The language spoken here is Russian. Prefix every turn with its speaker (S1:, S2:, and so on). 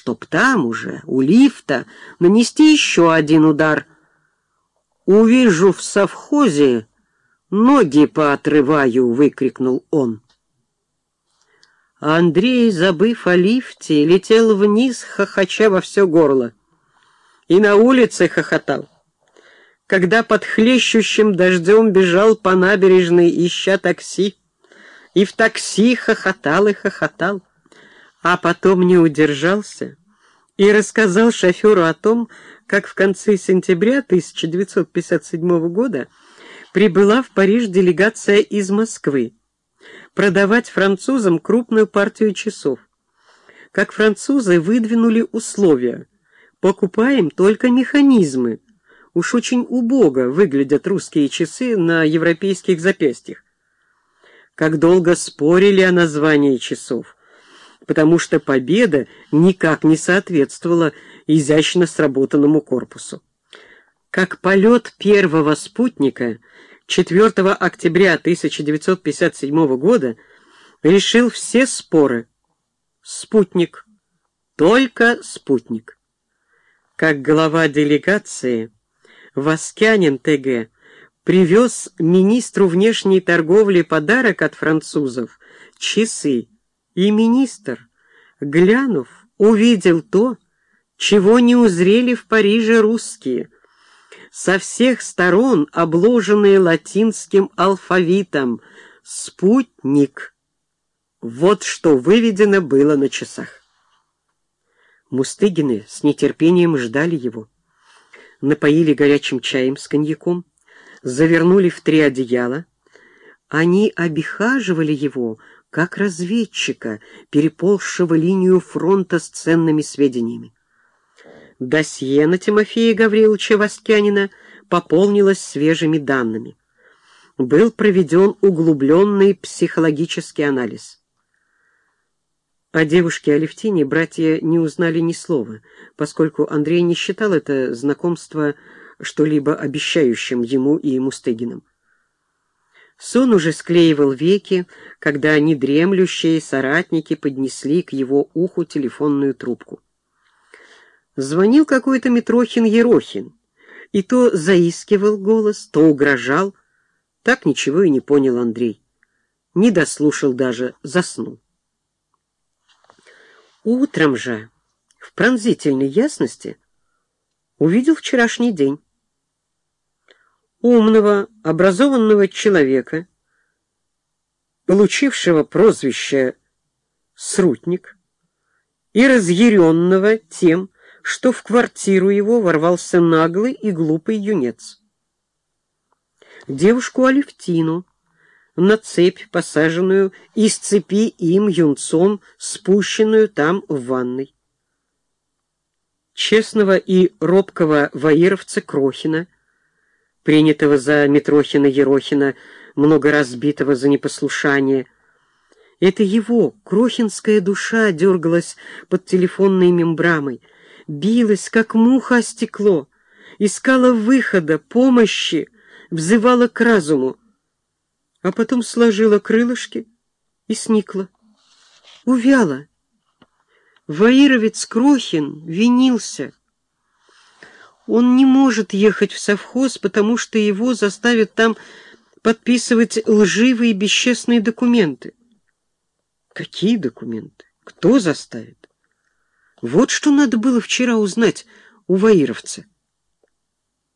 S1: чтоб там уже, у лифта, нанести еще один удар. «Увижу в совхозе, ноги поотрываю!» — выкрикнул он. Андрей, забыв о лифте, летел вниз, хохоча во все горло. И на улице хохотал. Когда под хлещущим дождем бежал по набережной, ища такси, и в такси хохотал и хохотал, а потом не удержался и рассказал шоферу о том, как в конце сентября 1957 года прибыла в Париж делегация из Москвы продавать французам крупную партию часов. Как французы выдвинули условия «покупаем только механизмы», уж очень убого выглядят русские часы на европейских запястьях. Как долго спорили о названии часов, потому что победа никак не соответствовала изящно сработанному корпусу. Как полет первого спутника 4 октября 1957 года решил все споры. Спутник. Только спутник. Как глава делегации Васкянин ТГ привез министру внешней торговли подарок от французов — часы. И министр, глянув, увидел то, чего не узрели в Париже русские — со всех сторон обложенные латинским алфавитом «Спутник». Вот что выведено было на часах. Мустыгины с нетерпением ждали его. Напоили горячим чаем с коньяком, завернули в три одеяла. Они обихаживали его, как разведчика, переползшего линию фронта с ценными сведениями. Досье на Тимофея Гавриловича Воскянина пополнилось свежими данными. Был проведен углубленный психологический анализ. О девушке Алевтине братья не узнали ни слова, поскольку Андрей не считал это знакомство что-либо обещающим ему и Мустыгиным. Сон уже склеивал веки, когда недремлющие соратники поднесли к его уху телефонную трубку. Звонил какой-то Митрохин-Ерохин, и то заискивал голос, то угрожал. Так ничего и не понял Андрей. Не дослушал даже, заснул. Утром же, в пронзительной ясности, увидел вчерашний день. Умного, образованного человека, получившего прозвище «Срутник» и разъяренного тем, что в квартиру его ворвался наглый и глупый юнец. Девушку Алевтину, на цепь посаженную из цепи им юнцом, спущенную там в ванной. Честного и робкого воировца Крохина, принятого за Митрохина-Ерохина, много разбитого за непослушание, это его, крохинская душа, дергалась под телефонной мембрамой, билась, как муха о стекло, искала выхода, помощи, взывала к разуму, а потом сложила крылышки и сникла. Увяла. Ваировец Крохин винился. Он не может ехать в совхоз, потому что его заставят там подписывать лживые бесчестные документы. Какие документы? Кто заставит? Вот что надо было вчера узнать у ваировца.